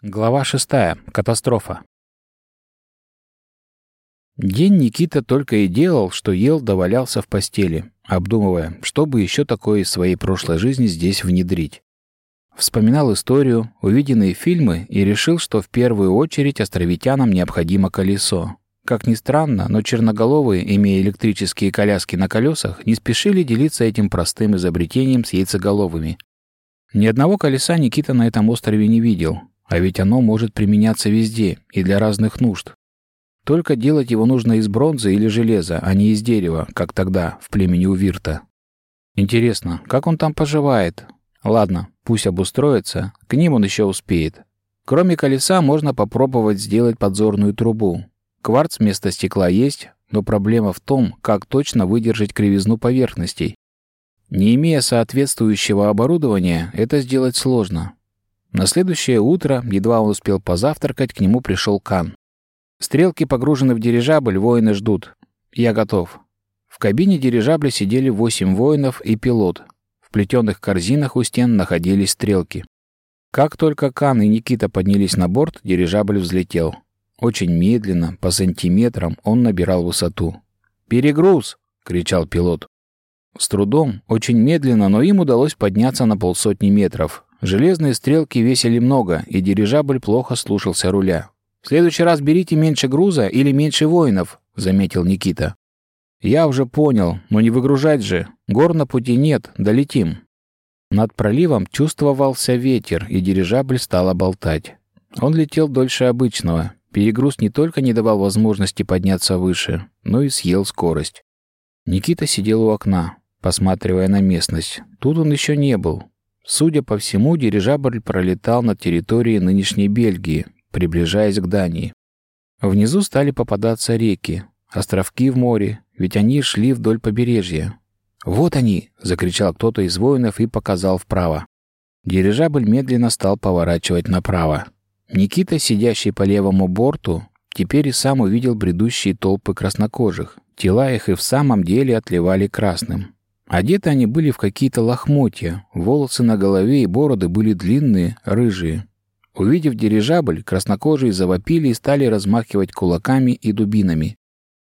Глава шестая. Катастрофа. День Никита только и делал, что ел да валялся в постели, обдумывая, что бы еще такое из своей прошлой жизни здесь внедрить. Вспоминал историю, увиденные фильмы и решил, что в первую очередь островитянам необходимо колесо. Как ни странно, но черноголовые, имея электрические коляски на колесах, не спешили делиться этим простым изобретением с яйцеголовыми. Ни одного колеса Никита на этом острове не видел, а ведь оно может применяться везде и для разных нужд. Только делать его нужно из бронзы или железа, а не из дерева, как тогда, в племени Увирта. Интересно, как он там поживает? Ладно, пусть обустроится, к ним он еще успеет. Кроме колеса можно попробовать сделать подзорную трубу. Кварц вместо стекла есть, но проблема в том, как точно выдержать кривизну поверхностей. Не имея соответствующего оборудования, это сделать сложно. На следующее утро, едва он успел позавтракать, к нему пришел Кан. Стрелки погружены в дирижабль, воины ждут. Я готов. В кабине дирижабля сидели восемь воинов и пилот. В плетеных корзинах у стен находились стрелки. Как только Кан и Никита поднялись на борт, дирижабль взлетел. Очень медленно, по сантиметрам, он набирал высоту. «Перегруз!» — кричал пилот. С трудом, очень медленно, но им удалось подняться на полсотни метров. Железные стрелки весили много, и дирижабль плохо слушался руля. «В следующий раз берите меньше груза или меньше воинов», — заметил Никита. «Я уже понял, но не выгружать же. Гор на пути нет, долетим». Над проливом чувствовался ветер, и дирижабль стал болтать. Он летел дольше обычного. Перегруз не только не давал возможности подняться выше, но и съел скорость. Никита сидел у окна, посматривая на местность. Тут он еще не был. Судя по всему, дирижабль пролетал над территорией нынешней Бельгии, приближаясь к Дании. Внизу стали попадаться реки, островки в море, ведь они шли вдоль побережья. «Вот они!» — закричал кто-то из воинов и показал вправо. Дирижабль медленно стал поворачивать направо. Никита, сидящий по левому борту, теперь и сам увидел бредущие толпы краснокожих. Тела их и в самом деле отливали красным. Одеты они были в какие-то лохмотья, волосы на голове и бороды были длинные, рыжие. Увидев дирижабль, краснокожие завопили и стали размахивать кулаками и дубинами.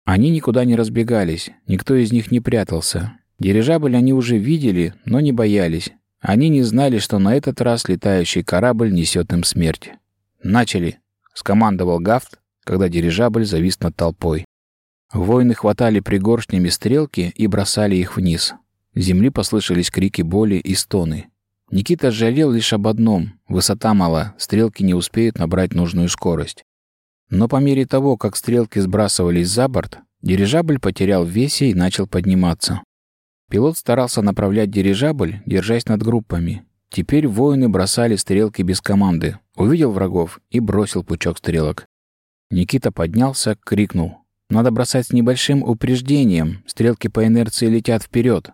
Они никуда не разбегались, никто из них не прятался. Дирижабль они уже видели, но не боялись. Они не знали, что на этот раз летающий корабль несет им смерть. «Начали!» — скомандовал Гафт, когда дирижабль завис над толпой. Воины хватали пригоршнями стрелки и бросали их вниз. С земли послышались крики боли и стоны. Никита жалел лишь об одном — высота мала, стрелки не успеют набрать нужную скорость. Но по мере того, как стрелки сбрасывались за борт, дирижабль потерял в весе и начал подниматься. Пилот старался направлять дирижабль, держась над группами. Теперь воины бросали стрелки без команды. Увидел врагов и бросил пучок стрелок. Никита поднялся, крикнул. «Надо бросать с небольшим упреждением. Стрелки по инерции летят вперед.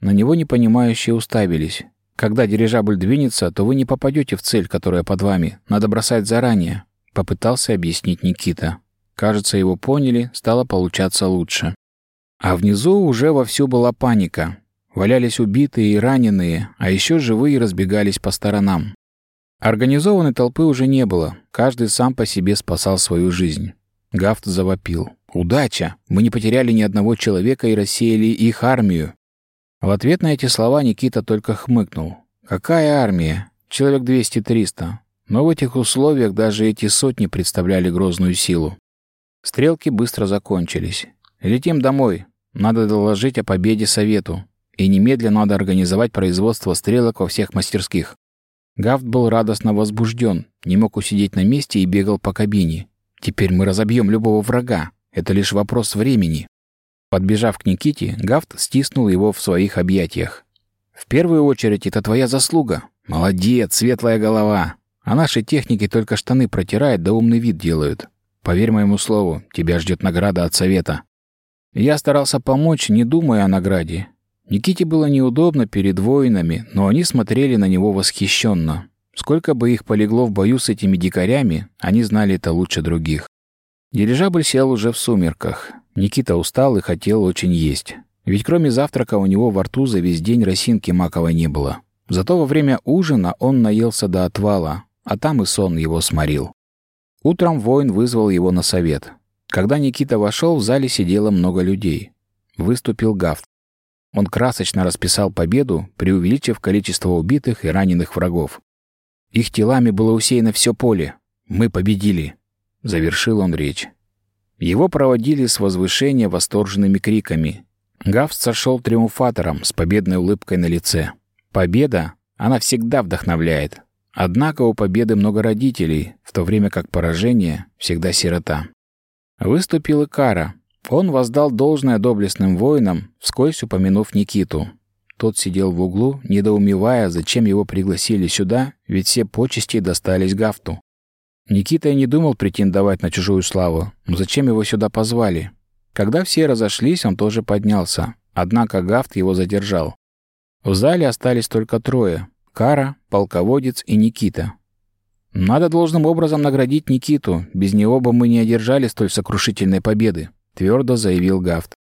На него непонимающие уставились. Когда дирижабль двинется, то вы не попадете в цель, которая под вами. Надо бросать заранее, попытался объяснить Никита. Кажется, его поняли, стало получаться лучше. А внизу уже вовсю была паника. Валялись убитые и раненые, а еще живые разбегались по сторонам. Организованной толпы уже не было, каждый сам по себе спасал свою жизнь. Гафт завопил. «Удача! Мы не потеряли ни одного человека и рассеяли их армию. В ответ на эти слова Никита только хмыкнул. «Какая армия? Человек 200-300. Но в этих условиях даже эти сотни представляли грозную силу. Стрелки быстро закончились. Летим домой. Надо доложить о победе совету. И немедленно надо организовать производство стрелок во всех мастерских. Гафт был радостно возбужден, не мог усидеть на месте и бегал по кабине. Теперь мы разобьем любого врага. Это лишь вопрос времени. Подбежав к Никите, Гафт стиснул его в своих объятиях. «В первую очередь, это твоя заслуга. Молодец, светлая голова. А наши техники только штаны протирают да умный вид делают. Поверь моему слову, тебя ждет награда от совета». Я старался помочь, не думая о награде. Никите было неудобно перед воинами, но они смотрели на него восхищенно. Сколько бы их полегло в бою с этими дикарями, они знали это лучше других. Дирижабль сел уже в сумерках. Никита устал и хотел очень есть. Ведь кроме завтрака у него во рту за весь день росинки маковой не было. Зато во время ужина он наелся до отвала, а там и сон его сморил. Утром воин вызвал его на совет. Когда Никита вошел, в зале сидело много людей. Выступил Гафт. Он красочно расписал победу, преувеличив количество убитых и раненых врагов. Их телами было усеяно все поле. Мы победили. Завершил он речь. Его проводили с возвышения восторженными криками. Гафт сошел триумфатором с победной улыбкой на лице. Победа, она всегда вдохновляет. Однако у победы много родителей, в то время как поражение всегда сирота. Выступил и Кара. Он воздал должное доблестным воинам, вскользь упомянув Никиту. Тот сидел в углу, недоумевая, зачем его пригласили сюда, ведь все почести достались Гафту. Никита и не думал претендовать на чужую славу. Но зачем его сюда позвали? Когда все разошлись, он тоже поднялся. Однако Гафт его задержал. В зале остались только трое. Кара, полководец и Никита. Надо должным образом наградить Никиту, без него бы мы не одержали столь сокрушительной победы, твердо заявил Гафт.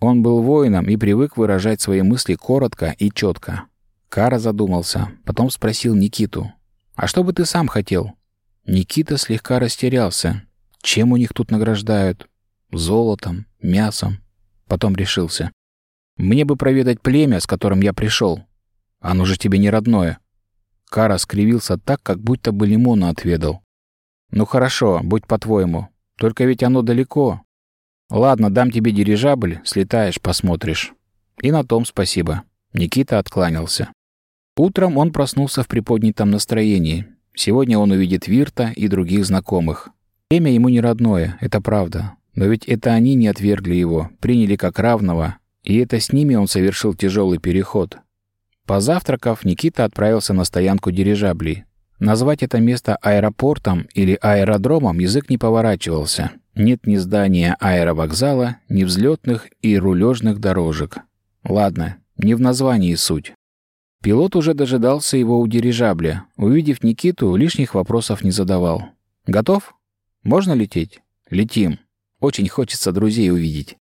Он был воином и привык выражать свои мысли коротко и четко. Кара задумался, потом спросил Никиту. «А что бы ты сам хотел?» Никита слегка растерялся. Чем у них тут награждают? Золотом, мясом. Потом решился. «Мне бы проведать племя, с которым я пришел. Оно же тебе не родное». Кара скривился так, как будто бы лимона отведал. «Ну хорошо, будь по-твоему. Только ведь оно далеко. Ладно, дам тебе дирижабль, слетаешь, посмотришь». И на том спасибо. Никита откланялся. Утром он проснулся в приподнятом настроении. Сегодня он увидит Вирта и других знакомых. Имя ему не родное, это правда. Но ведь это они не отвергли его, приняли как равного, и это с ними он совершил тяжелый переход. Позавтракав, Никита отправился на стоянку дирижаблей. Назвать это место аэропортом или аэродромом язык не поворачивался. Нет ни здания аэровокзала, ни взлетных и рулежных дорожек. Ладно, не в названии суть. Пилот уже дожидался его у дирижабля. Увидев Никиту, лишних вопросов не задавал. «Готов? Можно лететь?» «Летим. Очень хочется друзей увидеть».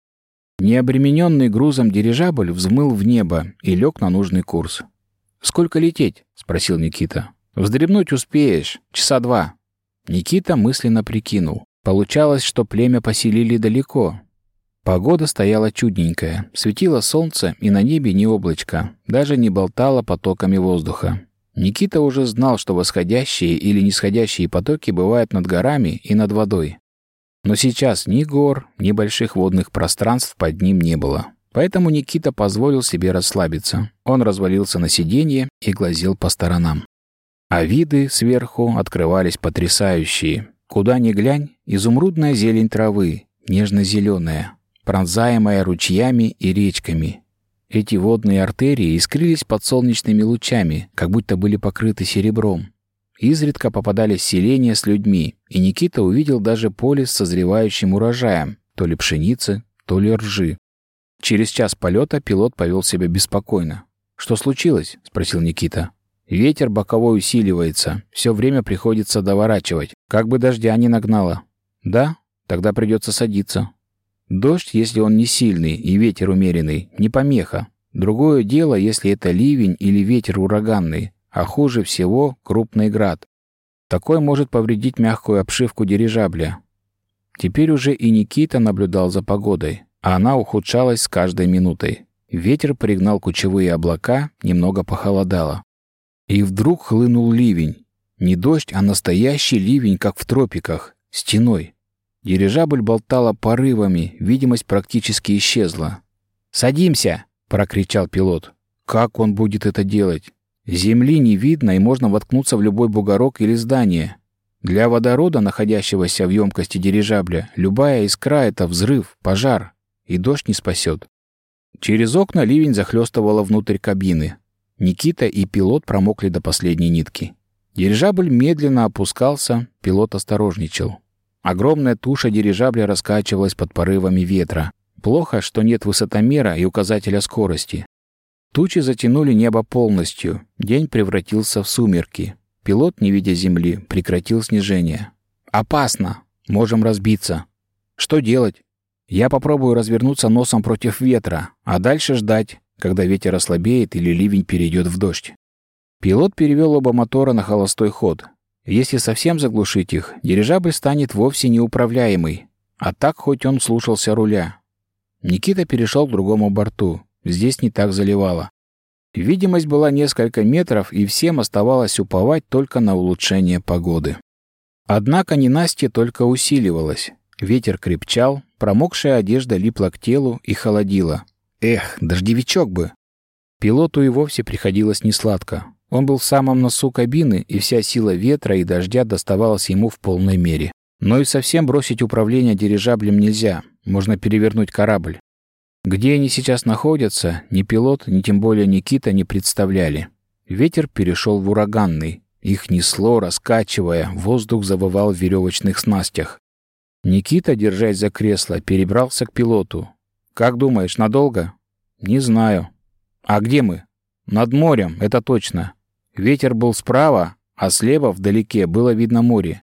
Необремененный грузом дирижабль взмыл в небо и лег на нужный курс. «Сколько лететь?» — спросил Никита. «Вздремнуть успеешь. Часа два». Никита мысленно прикинул. Получалось, что племя поселили далеко. Погода стояла чудненькая. Светило солнце, и на небе ни облачка. Даже не болтало потоками воздуха. Никита уже знал, что восходящие или нисходящие потоки бывают над горами и над водой. Но сейчас ни гор, ни больших водных пространств под ним не было. Поэтому Никита позволил себе расслабиться. Он развалился на сиденье и глазел по сторонам. А виды сверху открывались потрясающие. Куда ни глянь, изумрудная зелень травы, нежно-зеленая, пронзаемая ручьями и речками. Эти водные артерии искрились под солнечными лучами, как будто были покрыты серебром. Изредка попадались селения с людьми, и Никита увидел даже поле с созревающим урожаем, то ли пшеницы, то ли ржи. Через час полета пилот повел себя беспокойно. «Что случилось?» — спросил Никита. «Ветер боковой усиливается. Все время приходится доворачивать. Как бы дождя не нагнало». «Да? Тогда придется садиться». Дождь, если он не сильный и ветер умеренный, не помеха. Другое дело, если это ливень или ветер ураганный а хуже всего крупный град. Такой может повредить мягкую обшивку дирижабля. Теперь уже и Никита наблюдал за погодой, а она ухудшалась с каждой минутой. Ветер пригнал кучевые облака, немного похолодало. И вдруг хлынул ливень. Не дождь, а настоящий ливень, как в тропиках, стеной. Дирижабль болтала порывами, видимость практически исчезла. «Садимся!» — прокричал пилот. «Как он будет это делать? Земли не видно, и можно воткнуться в любой бугорок или здание. Для водорода, находящегося в емкости дирижабля, любая искра — это взрыв, пожар, и дождь не спасет. Через окна ливень захлестывало внутрь кабины. Никита и пилот промокли до последней нитки. Дирижабль медленно опускался, пилот осторожничал. Огромная туша дирижабля раскачивалась под порывами ветра. Плохо, что нет высотомера и указателя скорости. Тучи затянули небо полностью. День превратился в сумерки. Пилот, не видя земли, прекратил снижение. «Опасно! Можем разбиться. Что делать? Я попробую развернуться носом против ветра, а дальше ждать, когда ветер ослабеет или ливень перейдет в дождь». Пилот перевел оба мотора на холостой ход. Если совсем заглушить их, дирижабль станет вовсе неуправляемый. А так хоть он слушался руля. Никита перешел к другому борту. Здесь не так заливало. Видимость была несколько метров, и всем оставалось уповать только на улучшение погоды. Однако ненастье только усиливалось. Ветер крепчал, промокшая одежда липла к телу и холодила. Эх, дождевичок бы! Пилоту и вовсе приходилось несладко. Он был в самом носу кабины, и вся сила ветра и дождя доставалась ему в полной мере. Но и совсем бросить управление дирижаблем нельзя, можно перевернуть корабль. Где они сейчас находятся, ни пилот, ни тем более Никита не представляли. Ветер перешел в ураганный. Их несло, раскачивая, воздух завывал в веревочных снастях. Никита, держась за кресло, перебрался к пилоту. «Как думаешь, надолго?» «Не знаю». «А где мы?» «Над морем, это точно. Ветер был справа, а слева, вдалеке, было видно море.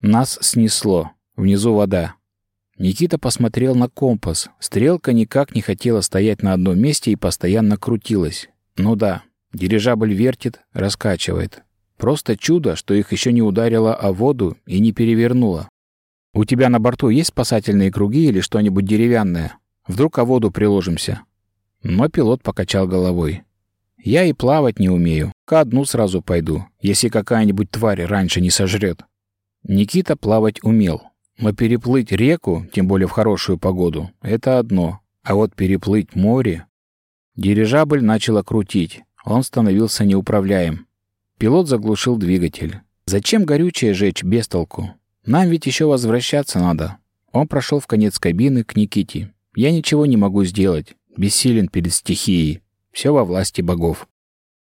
Нас снесло. Внизу вода. Никита посмотрел на компас. Стрелка никак не хотела стоять на одном месте и постоянно крутилась. Ну да, дирижабль вертит, раскачивает. Просто чудо, что их еще не ударило о воду и не перевернуло. У тебя на борту есть спасательные круги или что-нибудь деревянное? Вдруг о воду приложимся? Но пилот покачал головой. Я и плавать не умею. Ко дну сразу пойду, если какая-нибудь тварь раньше не сожрет. Никита плавать умел. Но переплыть реку, тем более в хорошую погоду, это одно. А вот переплыть море... Дирижабль начало крутить. Он становился неуправляем. Пилот заглушил двигатель. Зачем горючее жечь без толку? Нам ведь еще возвращаться надо. Он прошел в конец кабины к Никите. Я ничего не могу сделать. Бессилен перед стихией. Все во власти богов.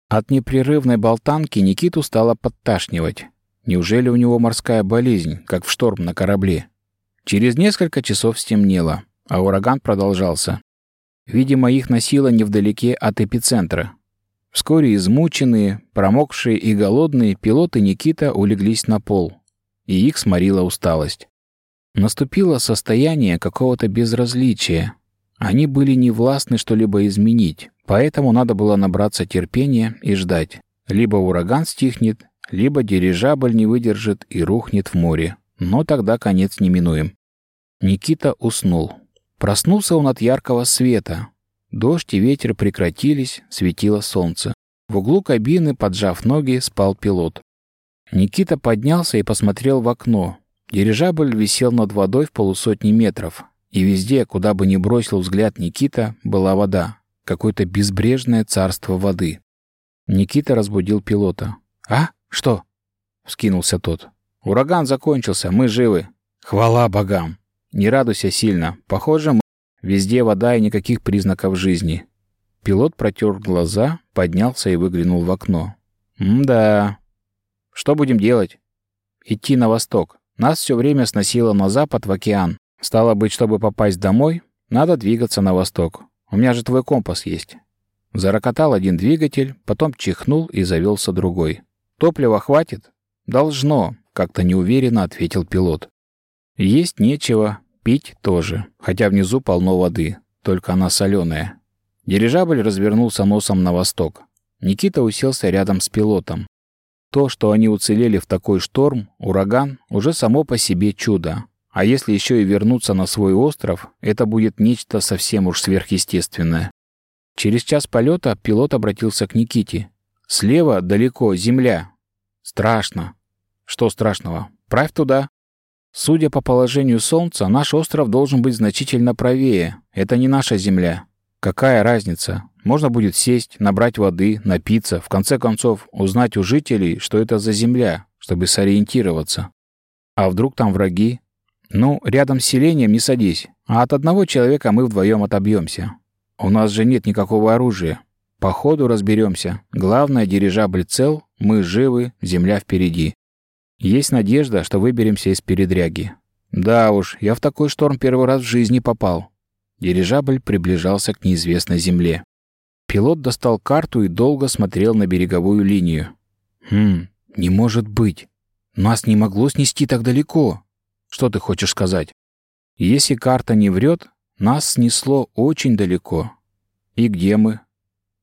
От непрерывной болтанки Никиту стало подташнивать. Неужели у него морская болезнь, как в шторм на корабле? Через несколько часов стемнело, а ураган продолжался. Видимо, их носило невдалеке от эпицентра. Вскоре измученные, промокшие и голодные пилоты Никита улеглись на пол, и их сморила усталость. Наступило состояние какого-то безразличия. Они были не властны что-либо изменить, Поэтому надо было набраться терпения и ждать. Либо ураган стихнет, либо дирижабль не выдержит и рухнет в море. Но тогда конец неминуем. Никита уснул. Проснулся он от яркого света. Дождь и ветер прекратились, светило солнце. В углу кабины, поджав ноги, спал пилот. Никита поднялся и посмотрел в окно. Дирижабль висел над водой в полусотни метров. И везде, куда бы ни бросил взгляд Никита, была вода какое-то безбрежное царство воды. Никита разбудил пилота. «А? Что?» — вскинулся тот. «Ураган закончился, мы живы. Хвала богам! Не радуйся сильно. Похоже, мы... везде вода и никаких признаков жизни». Пилот протер глаза, поднялся и выглянул в окно. «М-да. Что будем делать?» «Идти на восток. Нас все время сносило на запад в океан. Стало быть, чтобы попасть домой, надо двигаться на восток. У меня же твой компас есть». Зарокотал один двигатель, потом чихнул и завелся другой. «Топлива хватит?» «Должно», — как-то неуверенно ответил пилот. «Есть нечего, пить тоже, хотя внизу полно воды, только она соленая». Дирижабль развернулся носом на восток. Никита уселся рядом с пилотом. То, что они уцелели в такой шторм, ураган, уже само по себе чудо. А если еще и вернуться на свой остров, это будет нечто совсем уж сверхъестественное. Через час полета пилот обратился к Никите. «Слева далеко земля. Страшно». «Что страшного? Правь туда». «Судя по положению Солнца, наш остров должен быть значительно правее. Это не наша земля. Какая разница? Можно будет сесть, набрать воды, напиться, в конце концов узнать у жителей, что это за земля, чтобы сориентироваться. А вдруг там враги? «Ну, рядом с селением не садись, а от одного человека мы вдвоем отобьемся. У нас же нет никакого оружия. По ходу разберемся. Главное, дирижабль цел, мы живы, земля впереди. Есть надежда, что выберемся из передряги. Да уж, я в такой шторм первый раз в жизни попал». Дирижабль приближался к неизвестной земле. Пилот достал карту и долго смотрел на береговую линию. «Хм, не может быть. Нас не могло снести так далеко. Что ты хочешь сказать? Если карта не врет, нас снесло очень далеко. И где мы?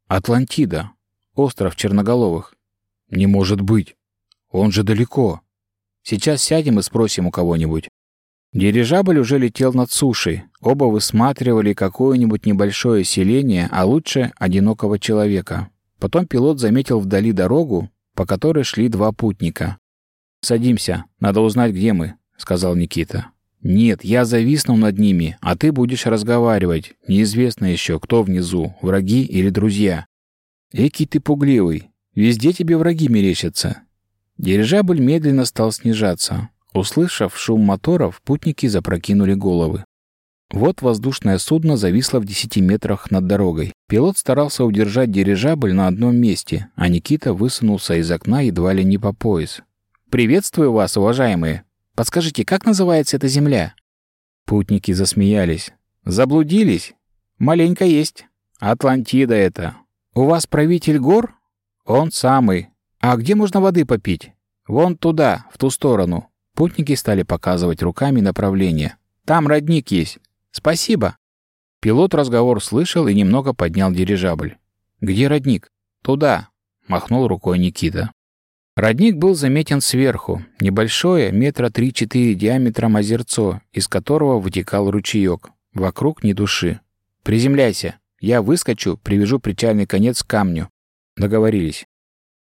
Атлантида. Остров Черноголовых. Не может быть. Он же далеко. Сейчас сядем и спросим у кого-нибудь». Дирижабль уже летел над сушей. Оба высматривали какое-нибудь небольшое селение, а лучше одинокого человека. Потом пилот заметил вдали дорогу, по которой шли два путника. «Садимся, надо узнать, где мы», — сказал Никита. «Нет, я зависну над ними, а ты будешь разговаривать. Неизвестно еще, кто внизу, враги или друзья». «Экий ты пугливый. Везде тебе враги мерещатся». Дирижабль медленно стал снижаться. Услышав шум моторов, путники запрокинули головы. Вот воздушное судно зависло в десяти метрах над дорогой. Пилот старался удержать дирижабль на одном месте, а Никита высунулся из окна едва ли не по пояс. «Приветствую вас, уважаемые! Подскажите, как называется эта земля?» Путники засмеялись. «Заблудились? Маленько есть. Атлантида это. У вас правитель гор? Он самый. А где можно воды попить? Вон туда, в ту сторону». Путники стали показывать руками направление. «Там родник есть. Спасибо». Пилот разговор слышал и немного поднял дирижабль. «Где родник?» «Туда», — махнул рукой Никита. Родник был заметен сверху, небольшое, метра три-четыре диаметром озерцо, из которого вытекал ручеек. Вокруг ни души. «Приземляйся. Я выскочу, привяжу причальный конец к камню». Договорились.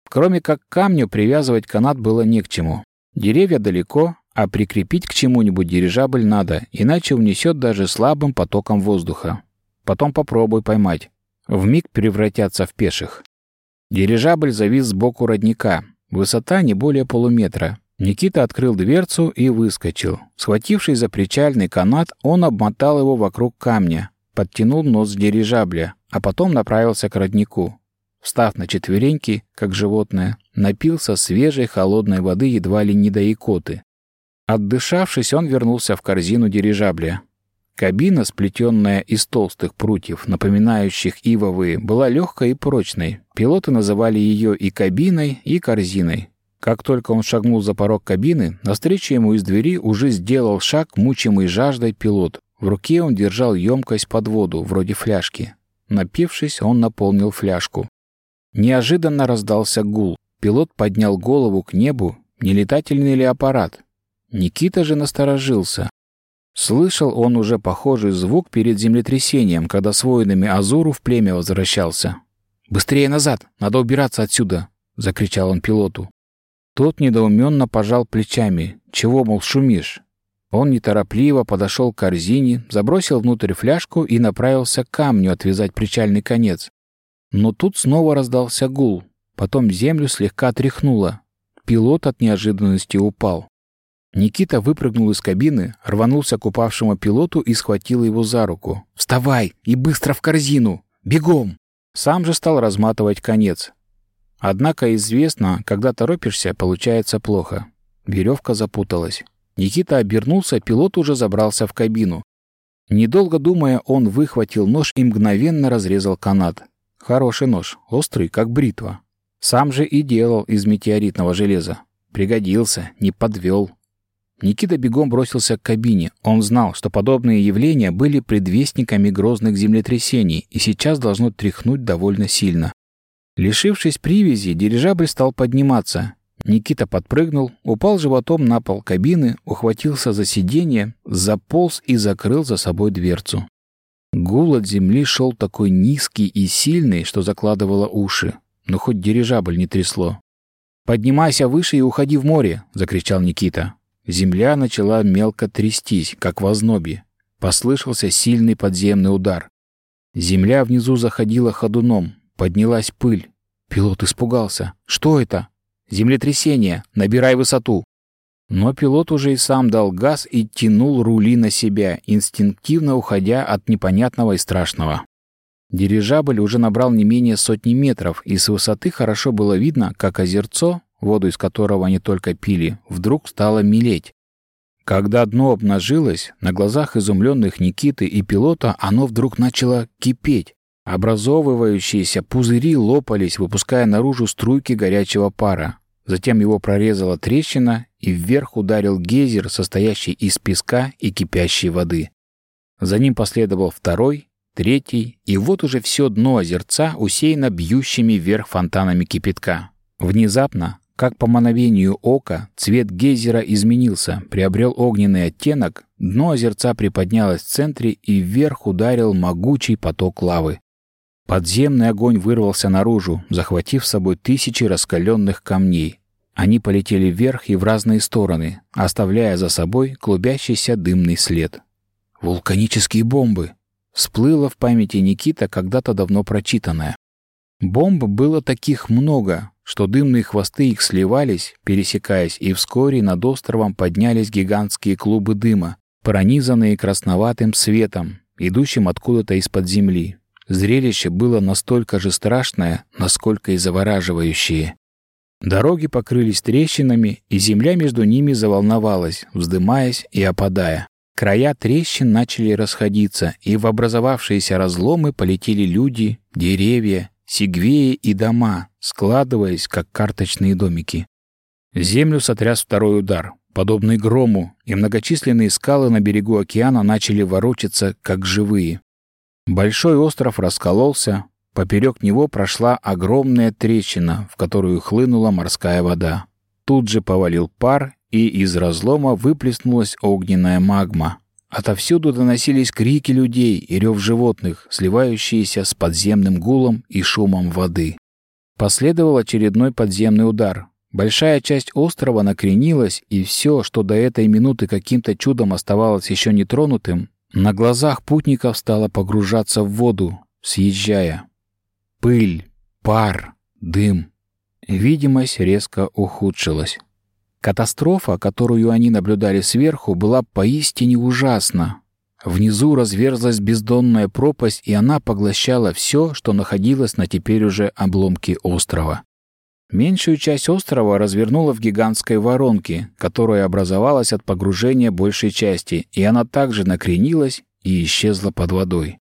Кроме как к камню привязывать канат было не к чему. Деревья далеко, а прикрепить к чему-нибудь дирижабль надо, иначе унесет даже слабым потоком воздуха. Потом попробуй поймать. Вмиг превратятся в пеших. Дирижабль завис сбоку родника, Высота не более полуметра. Никита открыл дверцу и выскочил. Схватившись за причальный канат, он обмотал его вокруг камня, подтянул нос дирижабля, а потом направился к роднику. Встав на четвереньки, как животное, напился свежей холодной воды едва ли не до икоты. Отдышавшись, он вернулся в корзину дирижабля. Кабина, сплетенная из толстых прутьев, напоминающих ивовые, была легкой и прочной. Пилоты называли ее и кабиной, и корзиной. Как только он шагнул за порог кабины, навстречу ему из двери уже сделал шаг мучимый жаждой пилот. В руке он держал емкость под воду, вроде фляжки. Напившись, он наполнил фляжку. Неожиданно раздался гул. Пилот поднял голову к небу. Не летательный ли аппарат? Никита же насторожился. Слышал он уже похожий звук перед землетрясением, когда с воинами Азуру в племя возвращался. «Быстрее назад! Надо убираться отсюда!» — закричал он пилоту. Тот недоуменно пожал плечами. «Чего, мол, шумишь?» Он неторопливо подошел к корзине, забросил внутрь фляжку и направился к камню отвязать причальный конец. Но тут снова раздался гул. Потом землю слегка тряхнуло. Пилот от неожиданности упал. Никита выпрыгнул из кабины, рванулся к упавшему пилоту и схватил его за руку. «Вставай и быстро в корзину! Бегом!» Сам же стал разматывать конец. Однако известно, когда торопишься, получается плохо. Веревка запуталась. Никита обернулся, пилот уже забрался в кабину. Недолго думая, он выхватил нож и мгновенно разрезал канат. Хороший нож, острый, как бритва. Сам же и делал из метеоритного железа. Пригодился, не подвел. Никита бегом бросился к кабине. Он знал, что подобные явления были предвестниками грозных землетрясений и сейчас должно тряхнуть довольно сильно. Лишившись привязи, дирижабль стал подниматься. Никита подпрыгнул, упал животом на пол кабины, ухватился за сиденье, заполз и закрыл за собой дверцу. Гул от земли шел такой низкий и сильный, что закладывало уши. Но хоть дирижабль не трясло. «Поднимайся выше и уходи в море!» — закричал Никита. Земля начала мелко трястись, как в ознобе. Послышался сильный подземный удар. Земля внизу заходила ходуном, поднялась пыль. Пилот испугался. «Что это?» «Землетрясение! Набирай высоту!» Но пилот уже и сам дал газ и тянул рули на себя, инстинктивно уходя от непонятного и страшного. Дирижабль уже набрал не менее сотни метров, и с высоты хорошо было видно, как озерцо, воду из которого они только пили, вдруг стало мелеть. Когда дно обнажилось, на глазах изумленных Никиты и пилота оно вдруг начало кипеть. Образовывающиеся пузыри лопались, выпуская наружу струйки горячего пара. Затем его прорезала трещина, и вверх ударил гейзер, состоящий из песка и кипящей воды. За ним последовал второй, третий, и вот уже все дно озерца усеяно бьющими вверх фонтанами кипятка. Внезапно Как по мановению ока, цвет гейзера изменился, приобрел огненный оттенок, дно озерца приподнялось в центре и вверх ударил могучий поток лавы. Подземный огонь вырвался наружу, захватив с собой тысячи раскаленных камней. Они полетели вверх и в разные стороны, оставляя за собой клубящийся дымный след. «Вулканические бомбы!» Всплыло в памяти Никита когда-то давно прочитанное. Бомб было таких много, что дымные хвосты их сливались, пересекаясь, и вскоре над островом поднялись гигантские клубы дыма, пронизанные красноватым светом, идущим откуда-то из-под земли. Зрелище было настолько же страшное, насколько и завораживающее. Дороги покрылись трещинами, и земля между ними заволновалась, вздымаясь и опадая. Края трещин начали расходиться, и в образовавшиеся разломы полетели люди, деревья, сегвеи и дома, складываясь, как карточные домики. Землю сотряс второй удар, подобный грому, и многочисленные скалы на берегу океана начали ворочаться, как живые. Большой остров раскололся, поперек него прошла огромная трещина, в которую хлынула морская вода. Тут же повалил пар, и из разлома выплеснулась огненная магма. Отовсюду доносились крики людей и рев животных, сливающиеся с подземным гулом и шумом воды. Последовал очередной подземный удар. Большая часть острова накренилась, и все, что до этой минуты каким-то чудом оставалось еще нетронутым, на глазах путников стало погружаться в воду, съезжая. Пыль, пар, дым. Видимость резко ухудшилась. Катастрофа, которую они наблюдали сверху, была поистине ужасна. Внизу разверзлась бездонная пропасть, и она поглощала все, что находилось на теперь уже обломке острова. Меньшую часть острова развернула в гигантской воронке, которая образовалась от погружения большей части, и она также накренилась и исчезла под водой.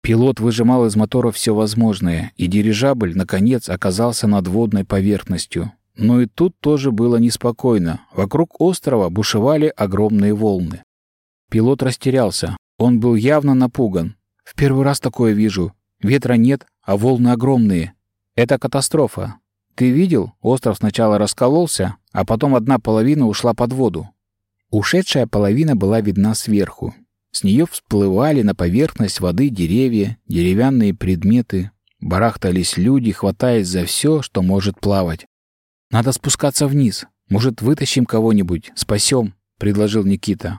Пилот выжимал из мотора все возможное, и дирижабль, наконец, оказался над водной поверхностью. Но и тут тоже было неспокойно. Вокруг острова бушевали огромные волны. Пилот растерялся. Он был явно напуган. «В первый раз такое вижу. Ветра нет, а волны огромные. Это катастрофа. Ты видел? Остров сначала раскололся, а потом одна половина ушла под воду. Ушедшая половина была видна сверху. С нее всплывали на поверхность воды деревья, деревянные предметы. Барахтались люди, хватаясь за все, что может плавать. «Надо спускаться вниз. Может, вытащим кого-нибудь, спасем», — предложил Никита.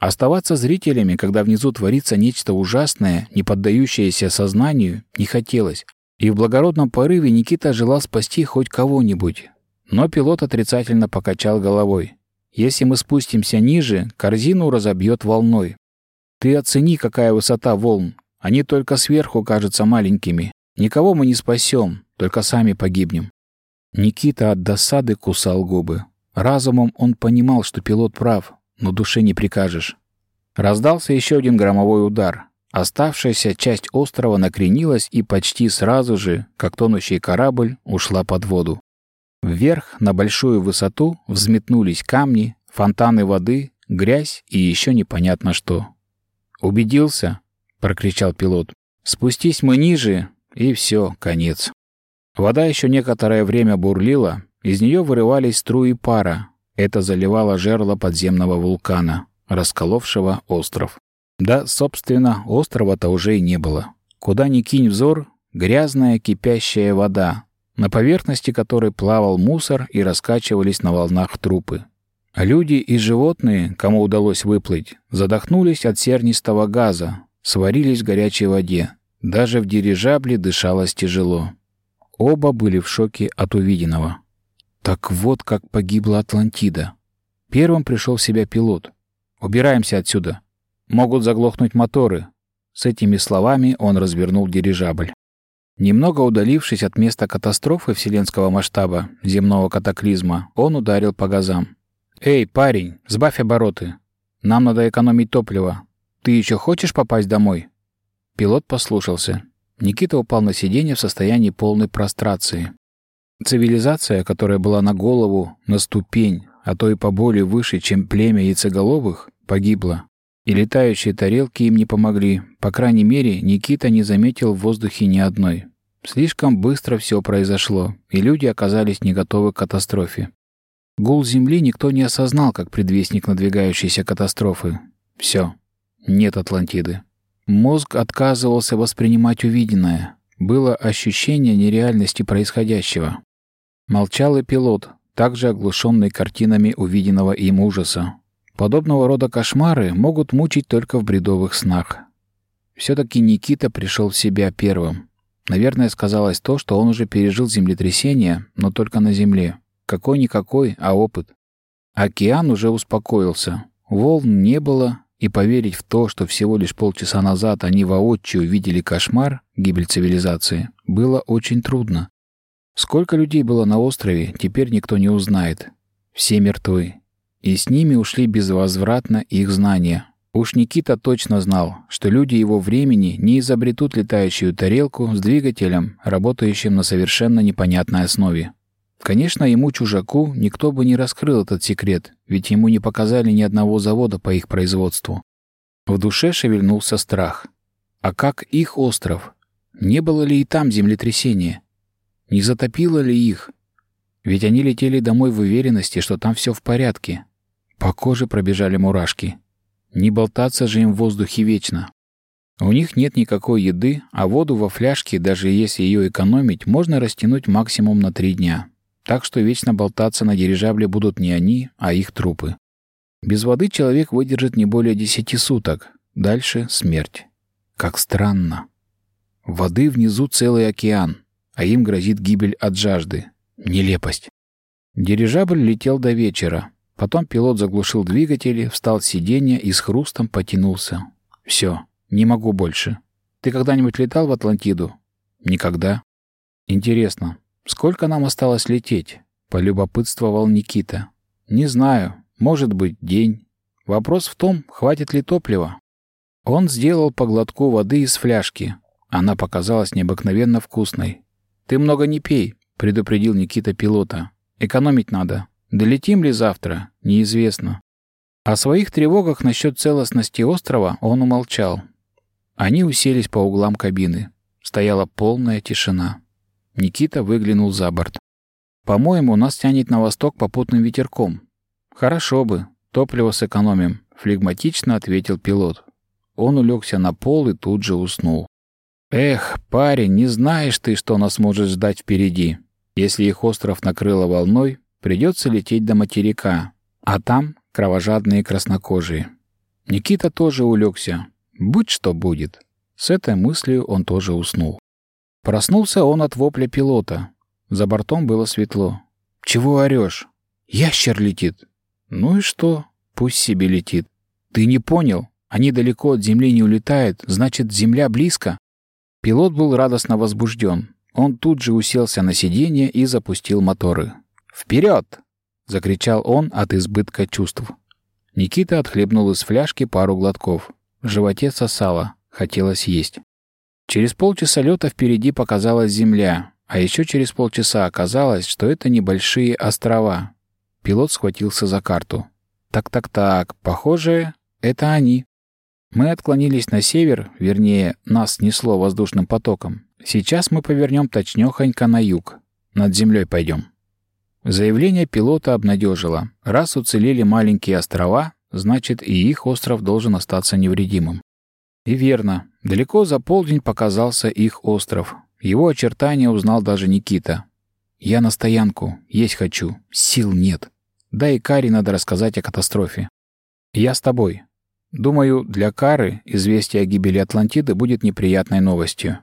Оставаться зрителями, когда внизу творится нечто ужасное, не поддающееся сознанию, не хотелось. И в благородном порыве Никита желал спасти хоть кого-нибудь. Но пилот отрицательно покачал головой. «Если мы спустимся ниже, корзину разобьет волной. Ты оцени, какая высота волн. Они только сверху кажутся маленькими. Никого мы не спасем, только сами погибнем. Никита от досады кусал губы. Разумом он понимал, что пилот прав, но душе не прикажешь. Раздался еще один громовой удар. Оставшаяся часть острова накренилась и почти сразу же, как тонущий корабль, ушла под воду. Вверх, на большую высоту, взметнулись камни, фонтаны воды, грязь и еще непонятно что. «Убедился?» — прокричал пилот. «Спустись мы ниже, и все, конец». Вода еще некоторое время бурлила, из нее вырывались струи пара. Это заливало жерло подземного вулкана, расколовшего остров. Да, собственно, острова-то уже и не было. Куда ни кинь взор, грязная кипящая вода, на поверхности которой плавал мусор и раскачивались на волнах трупы. Люди и животные, кому удалось выплыть, задохнулись от сернистого газа, сварились в горячей воде. Даже в дирижабле дышалось тяжело. Оба были в шоке от увиденного. Так вот как погибла Атлантида. Первым пришел в себя пилот. «Убираемся отсюда. Могут заглохнуть моторы». С этими словами он развернул дирижабль. Немного удалившись от места катастрофы вселенского масштаба, земного катаклизма, он ударил по газам. «Эй, парень, сбавь обороты. Нам надо экономить топливо. Ты еще хочешь попасть домой?» Пилот послушался. Никита упал на сиденье в состоянии полной прострации. Цивилизация, которая была на голову, на ступень, а то и по более выше, чем племя яйцеголовых, погибла. И летающие тарелки им не помогли. По крайней мере, Никита не заметил в воздухе ни одной. Слишком быстро все произошло, и люди оказались не готовы к катастрофе. Гул Земли никто не осознал как предвестник надвигающейся катастрофы. Все. Нет Атлантиды. Мозг отказывался воспринимать увиденное. Было ощущение нереальности происходящего. Молчал и пилот, также оглушенный картинами увиденного им ужаса. Подобного рода кошмары могут мучить только в бредовых снах. Все-таки Никита пришел в себя первым. Наверное, сказалось то, что он уже пережил землетрясение, но только на Земле. Какой-никакой, а опыт. Океан уже успокоился. Волн не было, и поверить в то, что всего лишь полчаса назад они воочию видели кошмар, гибель цивилизации, было очень трудно. Сколько людей было на острове, теперь никто не узнает. Все мертвы. И с ними ушли безвозвратно их знания. Уж Никита точно знал, что люди его времени не изобретут летающую тарелку с двигателем, работающим на совершенно непонятной основе. Конечно, ему, чужаку, никто бы не раскрыл этот секрет, ведь ему не показали ни одного завода по их производству. В душе шевельнулся страх. А как их остров? Не было ли и там землетрясения? Не затопило ли их? Ведь они летели домой в уверенности, что там все в порядке. По коже пробежали мурашки. Не болтаться же им в воздухе вечно. У них нет никакой еды, а воду во фляжке, даже если ее экономить, можно растянуть максимум на три дня. Так что вечно болтаться на дирижабле будут не они, а их трупы. Без воды человек выдержит не более десяти суток. Дальше — смерть. Как странно. Воды внизу целый океан а им грозит гибель от жажды. Нелепость. Дирижабль летел до вечера. Потом пилот заглушил двигатели, встал с сиденья и с хрустом потянулся. Все, не могу больше. Ты когда-нибудь летал в Атлантиду? Никогда. Интересно, сколько нам осталось лететь? Полюбопытствовал Никита. Не знаю, может быть, день. Вопрос в том, хватит ли топлива. Он сделал по глотку воды из фляжки. Она показалась необыкновенно вкусной. «Ты много не пей», — предупредил Никита пилота. «Экономить надо. Долетим ли завтра? Неизвестно». О своих тревогах насчет целостности острова он умолчал. Они уселись по углам кабины. Стояла полная тишина. Никита выглянул за борт. «По-моему, нас тянет на восток попутным ветерком». «Хорошо бы. Топливо сэкономим», — флегматично ответил пилот. Он улегся на пол и тут же уснул. Эх, парень, не знаешь ты, что нас может ждать впереди. Если их остров накрыло волной, придется лететь до материка, а там кровожадные краснокожие. Никита тоже улегся. Будь что будет. С этой мыслью он тоже уснул. Проснулся он от вопля пилота. За бортом было светло. «Чего орешь? Ящер летит!» «Ну и что? Пусть себе летит. Ты не понял? Они далеко от Земли не улетают, значит, Земля близко?» Пилот был радостно возбужден. Он тут же уселся на сиденье и запустил моторы. «Вперед!» — закричал он от избытка чувств. Никита отхлебнул из фляжки пару глотков. В животе сосало, хотелось есть. Через полчаса лета впереди показалась земля, а еще через полчаса оказалось, что это небольшие острова. Пилот схватился за карту. «Так-так-так, похоже, это они». Мы отклонились на север, вернее, нас снесло воздушным потоком. Сейчас мы повернем точнёхонько на юг. Над землей пойдем. Заявление пилота обнадежило. Раз уцелели маленькие острова, значит и их остров должен остаться невредимым. И верно. Далеко за полдень показался их остров. Его очертания узнал даже Никита. «Я на стоянку. Есть хочу. Сил нет. Да и Каре надо рассказать о катастрофе. Я с тобой. Думаю, для Кары известие о гибели Атлантиды будет неприятной новостью.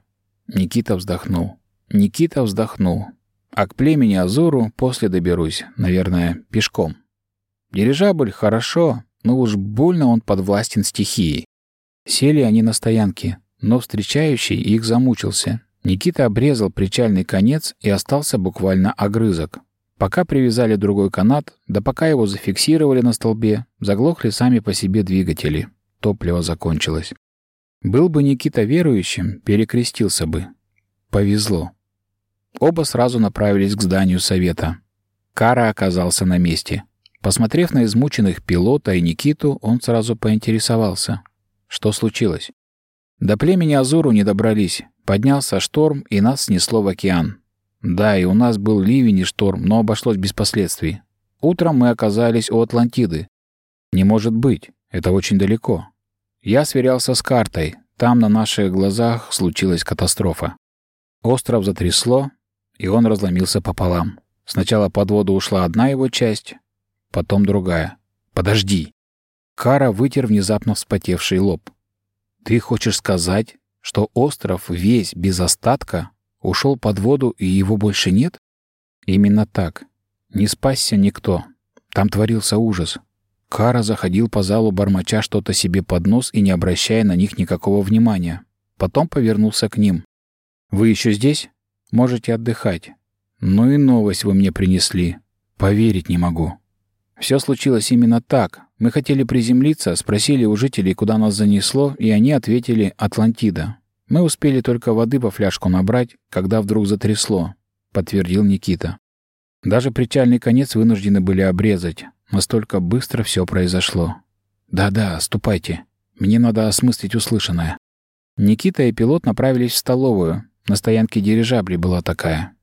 Никита вздохнул. Никита вздохнул. А к племени Азуру после доберусь, наверное, пешком. Дирижабль хорошо, но уж больно он подвластен стихии. Сели они на стоянке, но встречающий их замучился. Никита обрезал причальный конец и остался буквально огрызок. Пока привязали другой канат, да пока его зафиксировали на столбе, заглохли сами по себе двигатели. Топливо закончилось. Был бы Никита верующим, перекрестился бы. Повезло. Оба сразу направились к зданию совета. Кара оказался на месте. Посмотрев на измученных пилота и Никиту, он сразу поинтересовался. Что случилось? До племени Азуру не добрались. Поднялся шторм, и нас снесло в океан. Да, и у нас был ливень и шторм, но обошлось без последствий. Утром мы оказались у Атлантиды. Не может быть, это очень далеко. Я сверялся с картой. Там на наших глазах случилась катастрофа. Остров затрясло, и он разломился пополам. Сначала под воду ушла одна его часть, потом другая. «Подожди!» Кара вытер внезапно вспотевший лоб. «Ты хочешь сказать, что остров весь без остатка ушел под воду и его больше нет?» «Именно так. Не спасся никто. Там творился ужас. Кара заходил по залу, бормоча что-то себе под нос и не обращая на них никакого внимания. Потом повернулся к ним. «Вы еще здесь? Можете отдыхать. Ну и новость вы мне принесли. Поверить не могу». Все случилось именно так. Мы хотели приземлиться, спросили у жителей, куда нас занесло, и они ответили «Атлантида». Мы успели только воды по фляжку набрать, когда вдруг затрясло, подтвердил Никита. Даже причальный конец вынуждены были обрезать. Настолько быстро все произошло. «Да-да, ступайте. Мне надо осмыслить услышанное». Никита и пилот направились в столовую. На стоянке дирижабли была такая.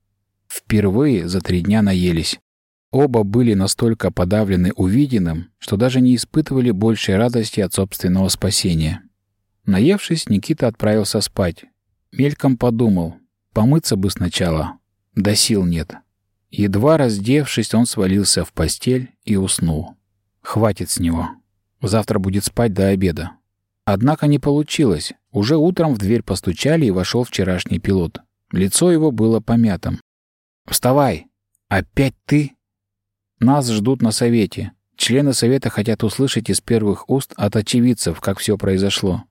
Впервые за три дня наелись. Оба были настолько подавлены увиденным, что даже не испытывали большей радости от собственного спасения. Наевшись, Никита отправился спать. Мельком подумал, помыться бы сначала. Да сил нет. Едва раздевшись, он свалился в постель и уснул. Хватит с него. Завтра будет спать до обеда. Однако не получилось. Уже утром в дверь постучали и вошел вчерашний пилот. Лицо его было помятым. «Вставай! Опять ты?» Нас ждут на совете. Члены совета хотят услышать из первых уст от очевидцев, как все произошло.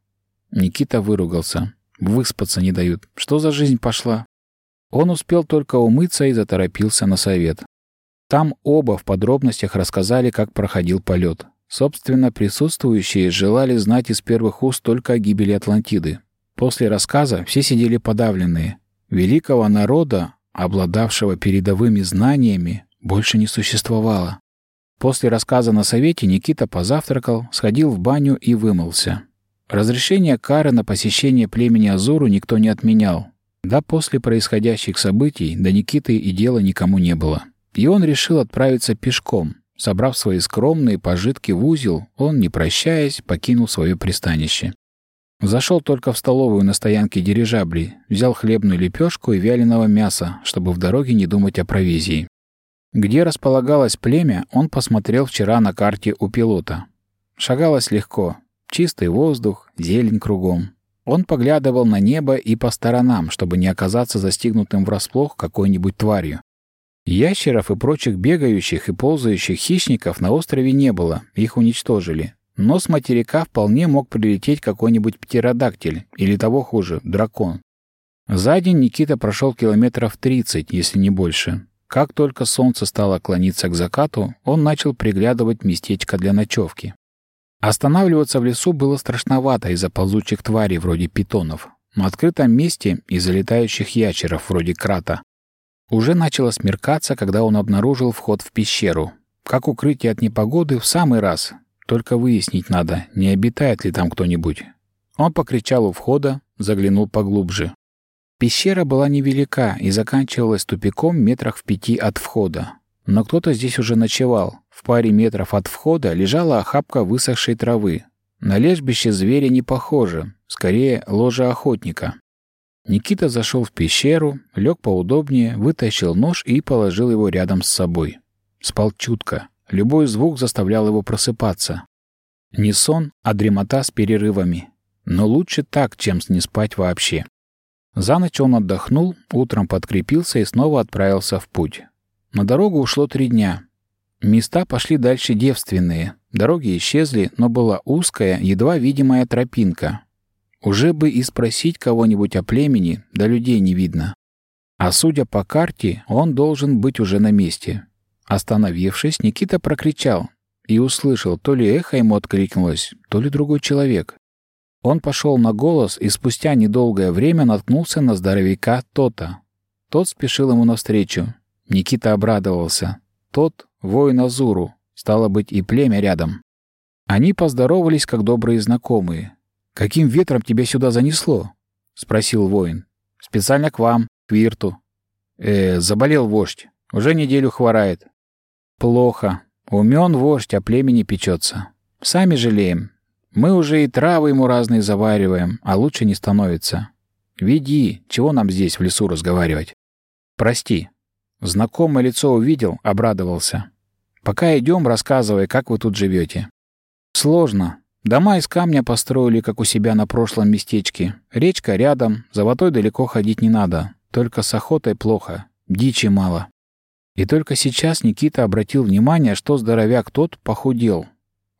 Никита выругался. Выспаться не дают. Что за жизнь пошла? Он успел только умыться и заторопился на совет. Там оба в подробностях рассказали, как проходил полет. Собственно, присутствующие желали знать из первых уст только о гибели Атлантиды. После рассказа все сидели подавленные. Великого народа, обладавшего передовыми знаниями, больше не существовало. После рассказа на совете Никита позавтракал, сходил в баню и вымылся. Разрешение Кары на посещение племени Азуру никто не отменял. Да после происходящих событий до Никиты и дела никому не было. И он решил отправиться пешком. Собрав свои скромные пожитки в узел, он, не прощаясь, покинул свое пристанище. Зашел только в столовую на стоянке дирижаблей, взял хлебную лепешку и вяленого мяса, чтобы в дороге не думать о провизии. Где располагалось племя, он посмотрел вчера на карте у пилота. Шагалось легко. Чистый воздух, зелень кругом. Он поглядывал на небо и по сторонам, чтобы не оказаться застигнутым врасплох какой-нибудь тварью. Ящеров и прочих бегающих и ползающих хищников на острове не было, их уничтожили. Но с материка вполне мог прилететь какой-нибудь птеродактиль, или того хуже, дракон. За день Никита прошел километров 30, если не больше. Как только солнце стало клониться к закату, он начал приглядывать местечко для ночевки. Останавливаться в лесу было страшновато из-за ползучих тварей вроде питонов. На открытом месте из-за летающих ящеров вроде крата. Уже начало смеркаться, когда он обнаружил вход в пещеру. Как укрытие от непогоды в самый раз. Только выяснить надо, не обитает ли там кто-нибудь. Он покричал у входа, заглянул поглубже. Пещера была невелика и заканчивалась тупиком метрах в пяти от входа. Но кто-то здесь уже ночевал. В паре метров от входа лежала охапка высохшей травы. На лежбище зверя не похоже, скорее ложе охотника. Никита зашел в пещеру, лег поудобнее, вытащил нож и положил его рядом с собой. Спал чутко. Любой звук заставлял его просыпаться. Не сон, а дремота с перерывами. Но лучше так, чем не спать вообще. За ночь он отдохнул, утром подкрепился и снова отправился в путь. На дорогу ушло три дня. Места пошли дальше девственные. Дороги исчезли, но была узкая, едва видимая тропинка. Уже бы и спросить кого-нибудь о племени, да людей не видно. А судя по карте, он должен быть уже на месте. Остановившись, Никита прокричал и услышал, то ли эхо ему откликнулось, то ли другой человек. Он пошел на голос и спустя недолгое время наткнулся на здоровяка Тота. Тот спешил ему навстречу. Никита обрадовался. Тот — воин Азуру, стало быть, и племя рядом. Они поздоровались, как добрые знакомые. «Каким ветром тебя сюда занесло?» — спросил воин. «Специально к вам, к Вирту». «Э, заболел вождь. Уже неделю хворает». «Плохо. Умен вождь, а племени печется. Сами жалеем. Мы уже и травы ему разные завариваем, а лучше не становится. Веди, чего нам здесь в лесу разговаривать?» «Прости». Знакомое лицо увидел, обрадовался. «Пока идем, рассказывай, как вы тут живете. «Сложно. Дома из камня построили, как у себя на прошлом местечке. Речка рядом, за водой далеко ходить не надо. Только с охотой плохо, дичи мало. И только сейчас Никита обратил внимание, что здоровяк тот похудел.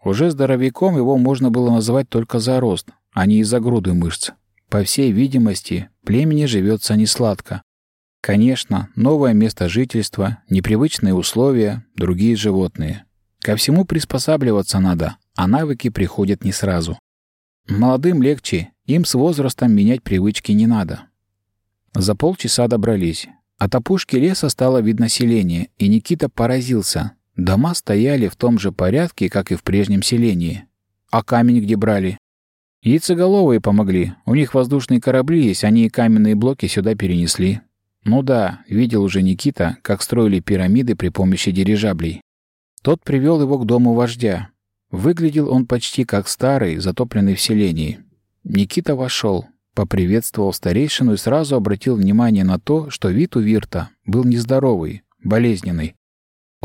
Уже здоровяком его можно было назвать только за рост, а не из-за груды мышц. По всей видимости, племени живется несладко. Конечно, новое место жительства, непривычные условия, другие животные. Ко всему приспосабливаться надо, а навыки приходят не сразу. Молодым легче, им с возрастом менять привычки не надо. За полчаса добрались. От опушки леса стало видно селение, и Никита поразился. Дома стояли в том же порядке, как и в прежнем селении. А камень где брали? Яйцеголовые помогли. У них воздушные корабли есть, они и каменные блоки сюда перенесли. Ну да, видел уже Никита, как строили пирамиды при помощи дирижаблей. Тот привел его к дому вождя. Выглядел он почти как старый, затопленный в селении. Никита вошел, поприветствовал старейшину и сразу обратил внимание на то, что вид у Вирта был нездоровый, болезненный.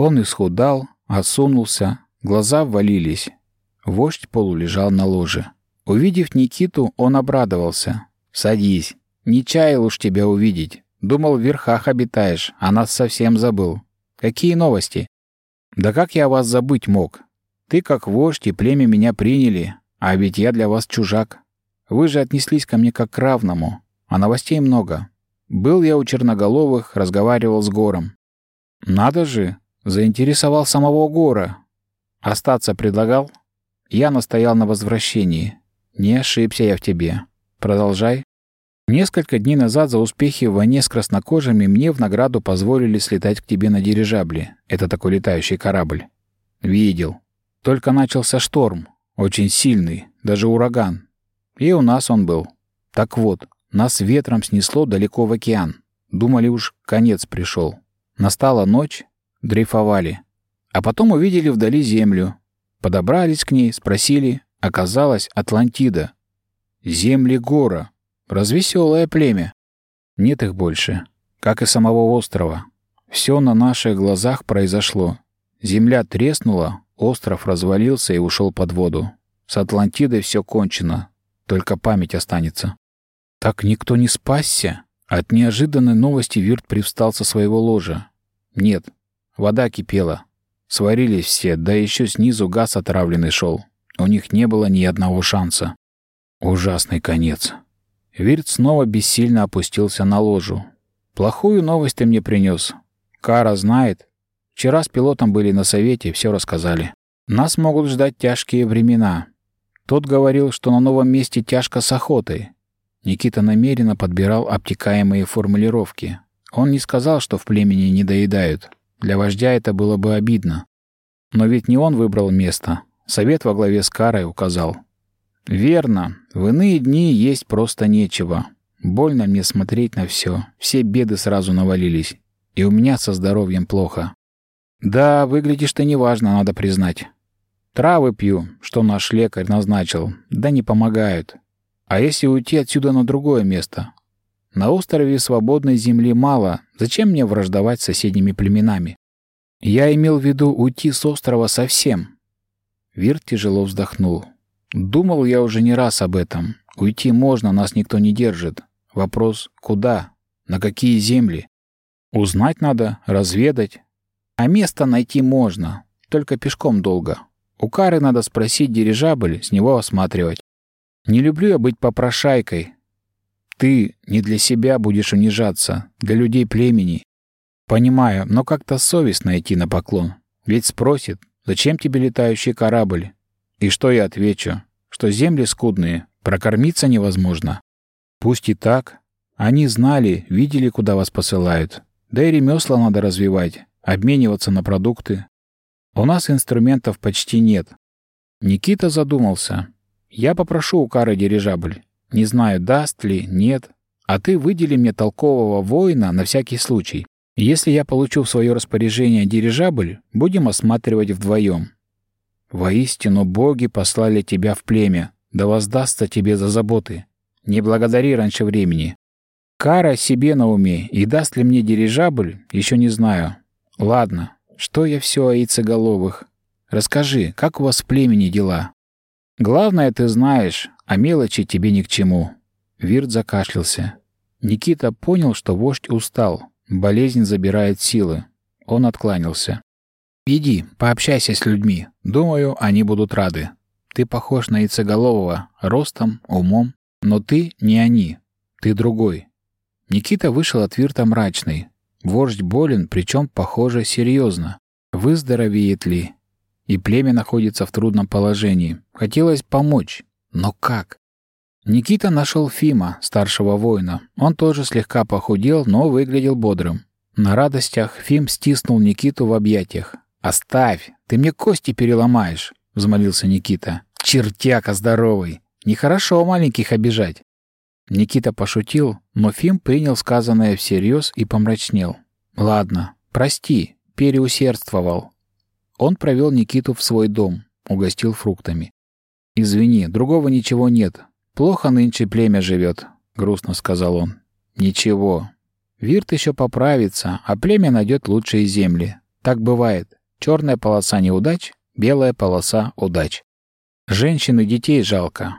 Он исхудал, осунулся, глаза ввалились. Вождь полулежал на ложе. Увидев Никиту, он обрадовался. «Садись. Не чаял уж тебя увидеть. Думал, в верхах обитаешь, а нас совсем забыл. Какие новости?» «Да как я вас забыть мог? Ты как вождь и племя меня приняли, а ведь я для вас чужак. Вы же отнеслись ко мне как к равному, а новостей много. Был я у черноголовых, разговаривал с Гором. Надо же, заинтересовал самого Гора. Остаться предлагал? Я настоял на возвращении. Не ошибся я в тебе. Продолжай. Несколько дней назад за успехи в войне с краснокожими мне в награду позволили слетать к тебе на дирижабле. Это такой летающий корабль. Видел. Только начался шторм, очень сильный, даже ураган. И у нас он был. Так вот, нас ветром снесло далеко в океан. Думали уж, конец пришел. Настала ночь, дрейфовали. А потом увидели вдали землю. Подобрались к ней, спросили. Оказалось, Атлантида. Земли гора. Развеселое племя. Нет их больше, как и самого острова. Все на наших глазах произошло. Земля треснула, Остров развалился и ушел под воду. С Атлантидой все кончено. Только память останется. Так никто не спасся? От неожиданной новости Вирт привстал со своего ложа. Нет, вода кипела. Сварились все, да еще снизу газ отравленный шел. У них не было ни одного шанса. Ужасный конец. Вирт снова бессильно опустился на ложу. Плохую новость ты мне принес. Кара знает, Вчера с пилотом были на совете, все рассказали. Нас могут ждать тяжкие времена. Тот говорил, что на новом месте тяжко с охотой. Никита намеренно подбирал обтекаемые формулировки. Он не сказал, что в племени не доедают. Для вождя это было бы обидно. Но ведь не он выбрал место. Совет во главе с Карой указал. «Верно. В иные дни есть просто нечего. Больно мне смотреть на все. Все беды сразу навалились. И у меня со здоровьем плохо. «Да, выглядишь ты неважно, надо признать. Травы пью, что наш лекарь назначил, да не помогают. А если уйти отсюда на другое место? На острове свободной земли мало, зачем мне враждовать с соседними племенами? Я имел в виду уйти с острова совсем». Вирт тяжело вздохнул. «Думал я уже не раз об этом. Уйти можно, нас никто не держит. Вопрос — куда? На какие земли? Узнать надо, разведать, а место найти можно, только пешком долго. У Кары надо спросить дирижабль, с него осматривать. Не люблю я быть попрошайкой. Ты не для себя будешь унижаться, для людей племени. Понимаю, но как-то совестно идти на поклон. Ведь спросит, зачем тебе летающий корабль? И что я отвечу? Что земли скудные, прокормиться невозможно. Пусть и так. Они знали, видели, куда вас посылают. Да и ремесла надо развивать обмениваться на продукты. У нас инструментов почти нет. Никита задумался. Я попрошу у Кары дирижабль. Не знаю, даст ли, нет. А ты выдели мне толкового воина на всякий случай. Если я получу в свое распоряжение дирижабль, будем осматривать вдвоем. Воистину боги послали тебя в племя, да воздастся тебе за заботы. Не благодари раньше времени. Кара себе на уме, и даст ли мне дирижабль, еще не знаю. Ладно, что я все о яйцеголовых? Расскажи, как у вас в племени дела? Главное ты знаешь, а мелочи тебе ни к чему. Вирт закашлялся. Никита понял, что вождь устал. Болезнь забирает силы. Он откланялся. «Иди, пообщайся с людьми. Думаю, они будут рады. Ты похож на яйцеголового, ростом, умом, но ты не они. Ты другой». Никита вышел от Вирта мрачный. Вождь болен, причем, похоже, серьезно. Выздоровеет ли? И племя находится в трудном положении. Хотелось помочь. Но как? Никита нашел Фима, старшего воина. Он тоже слегка похудел, но выглядел бодрым. На радостях Фим стиснул Никиту в объятиях. «Оставь! Ты мне кости переломаешь!» — взмолился Никита. «Чертяка здоровый! Нехорошо маленьких обижать!» Никита пошутил, но Фим принял сказанное всерьез и помрачнел. «Ладно, прости, переусердствовал». Он провел Никиту в свой дом, угостил фруктами. «Извини, другого ничего нет, «Плохо нынче племя живет», — грустно сказал он. «Ничего. Вирт еще поправится, а племя найдет лучшие земли. Так бывает. Черная полоса неудач, белая полоса удач. Женщин и детей жалко».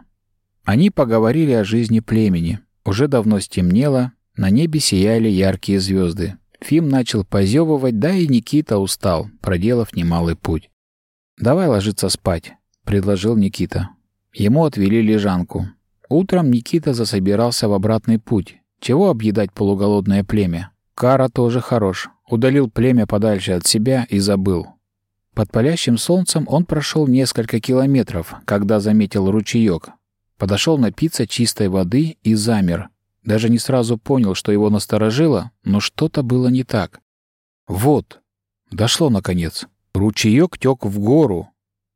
Они поговорили о жизни племени. Уже давно стемнело, на небе сияли яркие звезды. Фим начал позевывать, да и Никита устал, проделав немалый путь. «Давай ложиться спать», — предложил Никита. Ему отвели лежанку. Утром Никита засобирался в обратный путь. Чего объедать полуголодное племя? Кара тоже хорош. Удалил племя подальше от себя и забыл. Под палящим солнцем он прошел несколько километров, когда заметил ручеек. Подошел напиться чистой воды и замер. Даже не сразу понял, что его насторожило, но что-то было не так. Вот. Дошло, наконец. Ручеек тек в гору.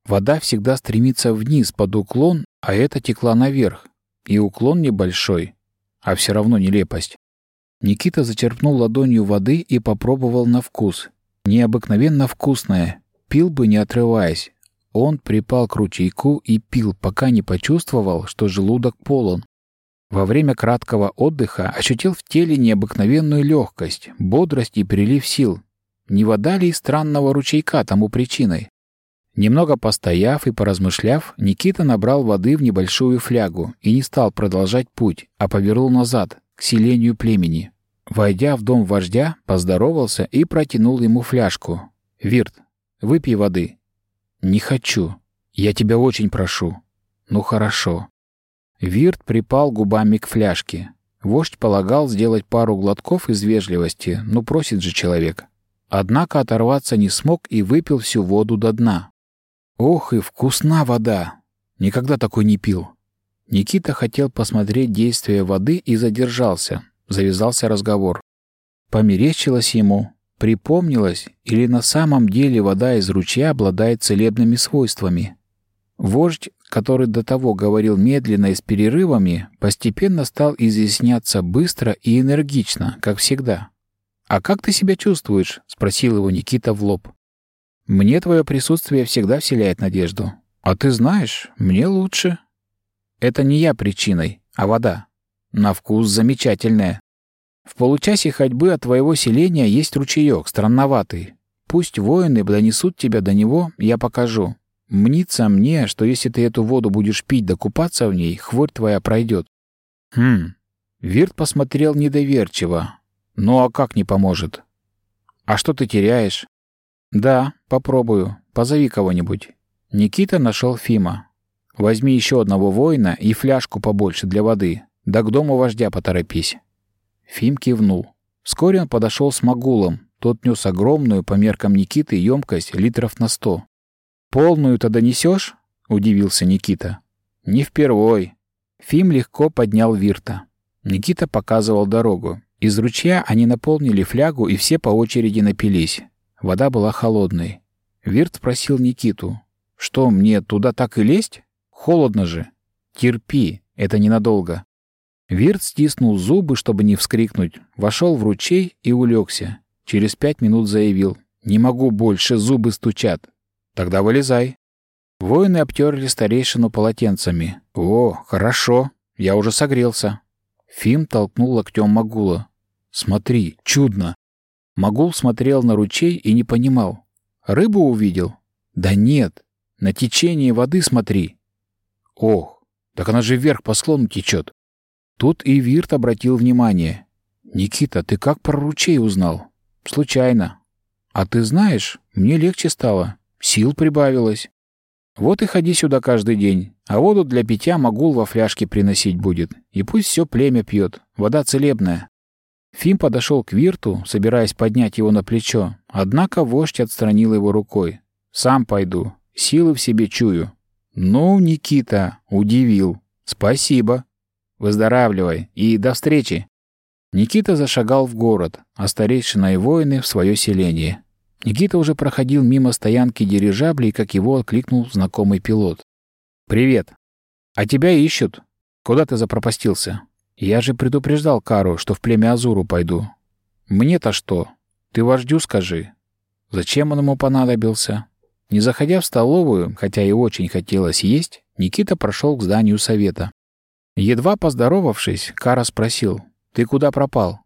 Вода всегда стремится вниз под уклон, а это текла наверх. И уклон небольшой, а все равно нелепость. Никита зачерпнул ладонью воды и попробовал на вкус. Необыкновенно вкусное. Пил бы не отрываясь. Он припал к ручейку и пил, пока не почувствовал, что желудок полон. Во время краткого отдыха ощутил в теле необыкновенную легкость, бодрость и прилив сил. Не вода ли странного ручейка тому причиной? Немного постояв и поразмышляв, Никита набрал воды в небольшую флягу и не стал продолжать путь, а повернул назад, к селению племени. Войдя в дом вождя, поздоровался и протянул ему фляжку. «Вирт, выпей воды». «Не хочу. Я тебя очень прошу». «Ну хорошо». Вирт припал губами к фляжке. Вождь полагал сделать пару глотков из вежливости, ну просит же человек. Однако оторваться не смог и выпил всю воду до дна. Ох и вкусна вода! Никогда такой не пил. Никита хотел посмотреть действие воды и задержался. Завязался разговор. Померещилось ему, припомнилось, или на самом деле вода из ручья обладает целебными свойствами. Вождь, который до того говорил медленно и с перерывами, постепенно стал изъясняться быстро и энергично, как всегда. «А как ты себя чувствуешь?» — спросил его Никита в лоб. Мне твое присутствие всегда вселяет надежду. А ты знаешь, мне лучше. Это не я причиной, а вода. На вкус замечательная. В получасе ходьбы от твоего селения есть ручеек, странноватый. Пусть воины донесут тебя до него, я покажу. Мнится мне, что если ты эту воду будешь пить да купаться в ней, хворь твоя пройдет. Хм. Вирт посмотрел недоверчиво. Ну а как не поможет? А что ты теряешь? «Да, попробую. Позови кого-нибудь». Никита нашел Фима. «Возьми еще одного воина и фляжку побольше для воды. Да к дому вождя поторопись». Фим кивнул. Вскоре он подошел с Магулом. Тот нес огромную по меркам Никиты емкость литров на сто. «Полную-то донесешь?» — удивился Никита. «Не впервой». Фим легко поднял Вирта. Никита показывал дорогу. Из ручья они наполнили флягу и все по очереди напились. Вода была холодной. Вирт спросил Никиту. «Что, мне туда так и лезть? Холодно же». Терпи, это ненадолго». Вирт стиснул зубы, чтобы не вскрикнуть, вошел в ручей и улегся. Через пять минут заявил. «Не могу больше, зубы стучат». «Тогда вылезай». Воины обтерли старейшину полотенцами. «О, хорошо, я уже согрелся». Фим толкнул локтем Магула. «Смотри, чудно!» Магул смотрел на ручей и не понимал. «Рыбу увидел?» «Да нет, на течение воды смотри». «Ох, так она же вверх по склону течет». Тут и Вирт обратил внимание. «Никита, ты как про ручей узнал?» «Случайно». «А ты знаешь, мне легче стало. Сил прибавилось». Вот и ходи сюда каждый день, а воду для питья могул во фляжке приносить будет. И пусть все племя пьет, вода целебная». Фим подошел к Вирту, собираясь поднять его на плечо, однако вождь отстранил его рукой. «Сам пойду, силы в себе чую». «Ну, Никита, удивил. Спасибо. Выздоравливай и до встречи». Никита зашагал в город, а старейшина и воины — в свое селение. Никита уже проходил мимо стоянки дирижаблей, как его окликнул знакомый пилот. «Привет. А тебя ищут. Куда ты запропастился? Я же предупреждал Кару, что в племя Азуру пойду. Мне-то что? Ты вождю скажи. Зачем он ему понадобился?» Не заходя в столовую, хотя и очень хотелось есть, Никита прошел к зданию совета. Едва поздоровавшись, Кара спросил, «Ты куда пропал?»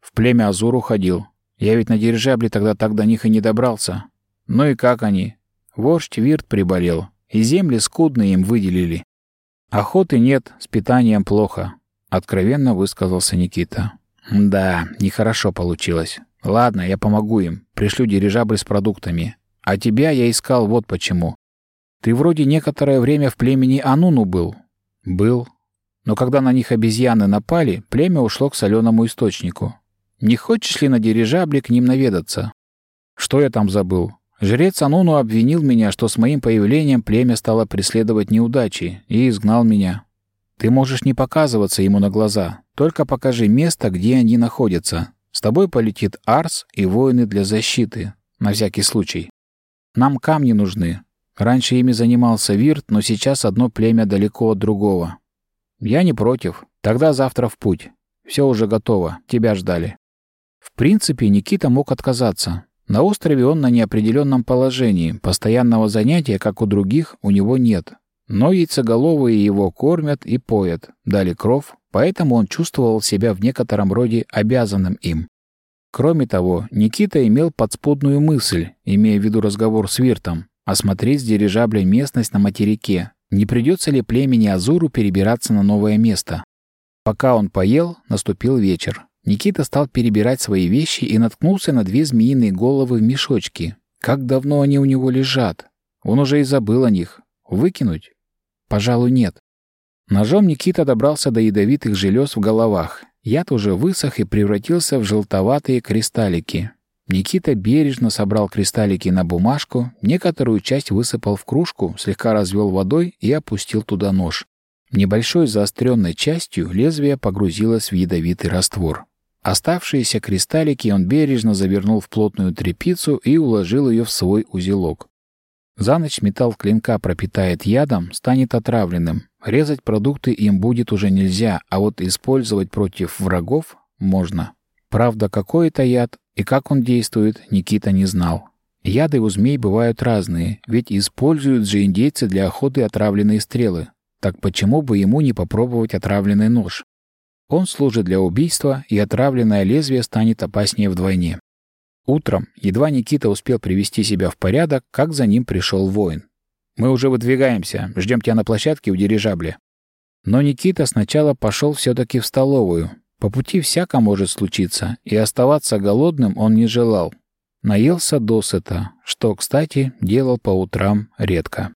«В племя Азуру ходил. Я ведь на дирижабле тогда так до них и не добрался. Ну и как они? Вождь Вирт приболел, и земли скудные им выделили. Охоты нет, с питанием плохо, откровенно высказался Никита. Да, нехорошо получилось. Ладно, я помогу им, пришлю дирижабль с продуктами. А тебя я искал вот почему. Ты вроде некоторое время в племени Ануну был. Был. Но когда на них обезьяны напали, племя ушло к соленому источнику. Не хочешь ли на дирижабле к ним наведаться? Что я там забыл? Жрец Ануну обвинил меня, что с моим появлением племя стало преследовать неудачи, и изгнал меня. Ты можешь не показываться ему на глаза, только покажи место, где они находятся. С тобой полетит Арс и воины для защиты, на всякий случай. Нам камни нужны. Раньше ими занимался Вирт, но сейчас одно племя далеко от другого. Я не против. Тогда завтра в путь. Все уже готово. Тебя ждали. В принципе, Никита мог отказаться. На острове он на неопределенном положении, постоянного занятия, как у других, у него нет. Но яйцеголовые его кормят и поят, дали кров, поэтому он чувствовал себя в некотором роде обязанным им. Кроме того, Никита имел подспудную мысль, имея в виду разговор с Виртом, осмотреть с дирижабля местность на материке, не придется ли племени Азуру перебираться на новое место. Пока он поел, наступил вечер. Никита стал перебирать свои вещи и наткнулся на две змеиные головы в мешочке. Как давно они у него лежат? Он уже и забыл о них. Выкинуть? Пожалуй, нет. Ножом Никита добрался до ядовитых желез в головах. Яд уже высох и превратился в желтоватые кристаллики. Никита бережно собрал кристаллики на бумажку, некоторую часть высыпал в кружку, слегка развел водой и опустил туда нож. Небольшой заостренной частью лезвие погрузилось в ядовитый раствор. Оставшиеся кристаллики он бережно завернул в плотную тряпицу и уложил ее в свой узелок. За ночь металл клинка пропитает ядом, станет отравленным. Резать продукты им будет уже нельзя, а вот использовать против врагов можно. Правда, какой это яд и как он действует, Никита не знал. Яды у змей бывают разные, ведь используют же индейцы для охоты отравленные стрелы. Так почему бы ему не попробовать отравленный нож? Он служит для убийства, и отравленное лезвие станет опаснее вдвойне. Утром, едва Никита успел привести себя в порядок, как за ним пришел воин. «Мы уже выдвигаемся, ждем тебя на площадке у дирижабля». Но Никита сначала пошел все-таки в столовую. По пути всяко может случиться, и оставаться голодным он не желал. Наелся досыта, что, кстати, делал по утрам редко.